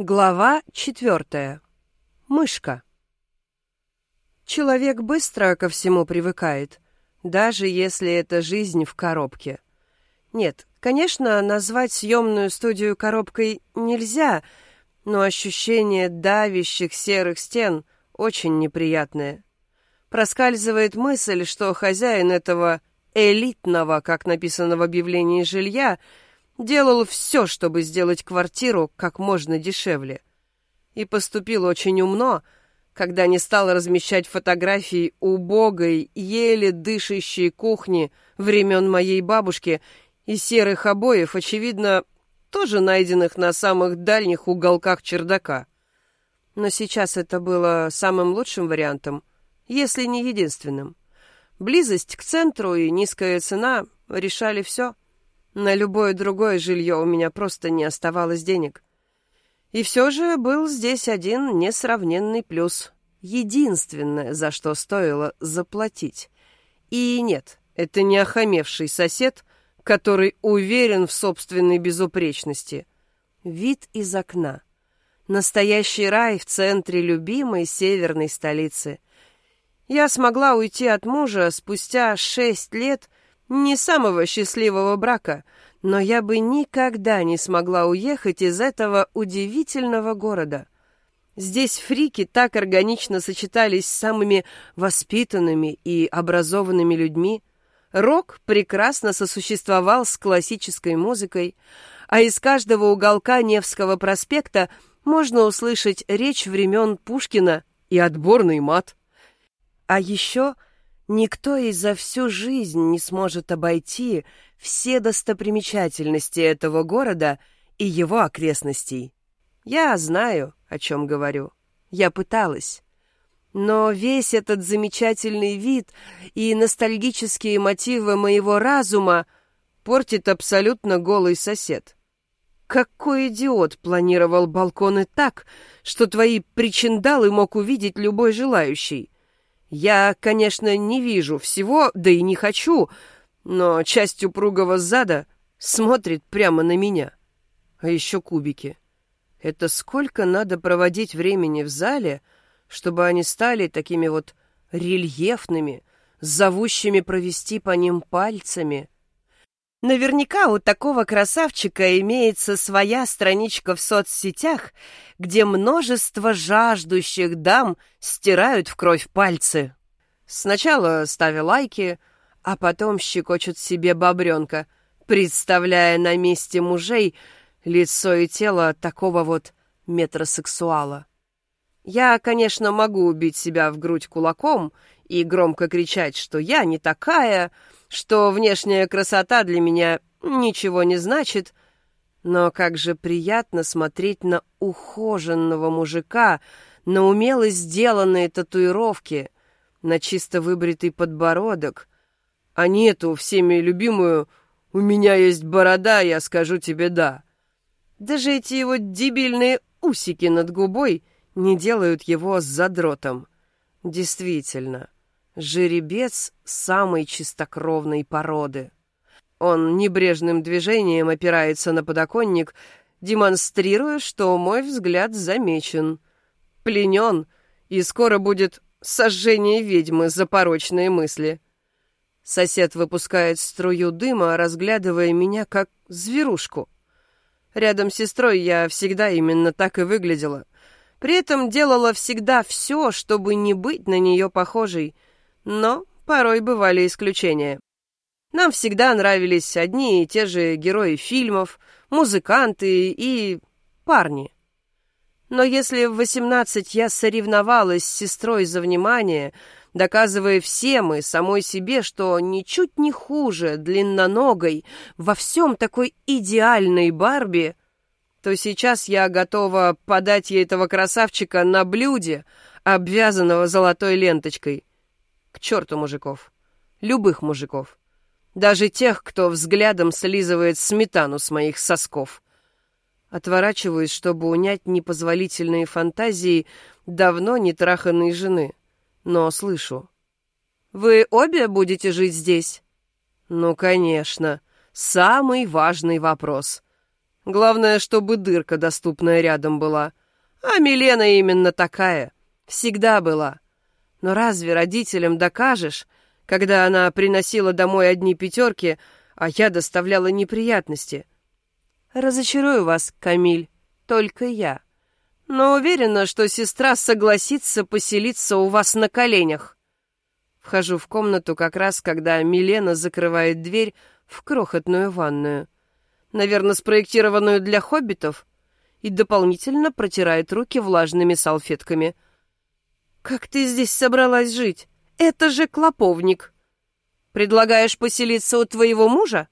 Глава четвертая. Мышка. Человек быстро ко всему привыкает, даже если это жизнь в коробке. Нет, конечно, назвать съемную студию коробкой нельзя, но ощущение давящих серых стен очень неприятное. Проскальзывает мысль, что хозяин этого элитного, как написано в объявлении жилья, делал все, чтобы сделать квартиру как можно дешевле. И поступил очень умно, когда не стал размещать фотографии убогой, еле дышащей кухни времен моей бабушки и серых обоев, очевидно, тоже найденных на самых дальних уголках чердака. Но сейчас это было самым лучшим вариантом, если не единственным. Близость к центру и низкая цена решали все — на любое другое жилье у меня просто не оставалось денег. И все же был здесь один несравненный плюс. Единственное, за что стоило заплатить. И нет, это не охамевший сосед, который уверен в собственной безупречности. Вид из окна. Настоящий рай в центре любимой северной столицы. Я смогла уйти от мужа спустя шесть лет не самого счастливого брака, но я бы никогда не смогла уехать из этого удивительного города. Здесь фрики так органично сочетались с самыми воспитанными и образованными людьми. Рок прекрасно сосуществовал с классической музыкой, а из каждого уголка Невского проспекта можно услышать речь времен Пушкина и отборный мат. А еще Никто и за всю жизнь не сможет обойти все достопримечательности этого города и его окрестностей. Я знаю, о чем говорю. Я пыталась. Но весь этот замечательный вид и ностальгические мотивы моего разума портит абсолютно голый сосед. Какой идиот планировал балконы так, что твои причиндалы мог увидеть любой желающий? Я, конечно, не вижу всего, да и не хочу, но часть упругого зада смотрит прямо на меня. А еще кубики. Это сколько надо проводить времени в зале, чтобы они стали такими вот рельефными, зовущими провести по ним пальцами — Наверняка у такого красавчика имеется своя страничка в соцсетях, где множество жаждущих дам стирают в кровь пальцы. Сначала ставя лайки, а потом щекочут себе бобренка, представляя на месте мужей лицо и тело такого вот метросексуала. Я, конечно, могу убить себя в грудь кулаком и громко кричать, что я не такая, что внешняя красота для меня ничего не значит, но как же приятно смотреть на ухоженного мужика, на умело сделанные татуировки, на чисто выбритый подбородок, а не эту всеми любимую «у меня есть борода, я скажу тебе да». Даже эти его дебильные усики над губой не делают его задротом. Действительно, жеребец самой чистокровной породы. Он небрежным движением опирается на подоконник, демонстрируя, что мой взгляд замечен. Пленен, и скоро будет сожжение ведьмы за порочные мысли. Сосед выпускает струю дыма, разглядывая меня как зверушку. Рядом с сестрой я всегда именно так и выглядела. При этом делала всегда все, чтобы не быть на нее похожей — но порой бывали исключения. Нам всегда нравились одни и те же герои фильмов, музыканты и парни. Но если в восемнадцать я соревновалась с сестрой за внимание, доказывая всем и самой себе, что ничуть не хуже длинноногой во всем такой идеальной Барби, то сейчас я готова подать ей этого красавчика на блюде, обвязанного золотой ленточкой. К черту мужиков. Любых мужиков. Даже тех, кто взглядом слизывает сметану с моих сосков. Отворачиваюсь, чтобы унять непозволительные фантазии давно не траханной жены. Но слышу. «Вы обе будете жить здесь?» «Ну, конечно. Самый важный вопрос». Главное, чтобы дырка доступная рядом была. А Милена именно такая. Всегда была. Но разве родителям докажешь, когда она приносила домой одни пятерки, а я доставляла неприятности? Разочарую вас, Камиль, только я. Но уверена, что сестра согласится поселиться у вас на коленях. Вхожу в комнату как раз, когда Милена закрывает дверь в крохотную ванную. Наверное, спроектированную для хоббитов, и дополнительно протирает руки влажными салфетками. «Как ты здесь собралась жить? Это же клоповник. Предлагаешь поселиться у твоего мужа?»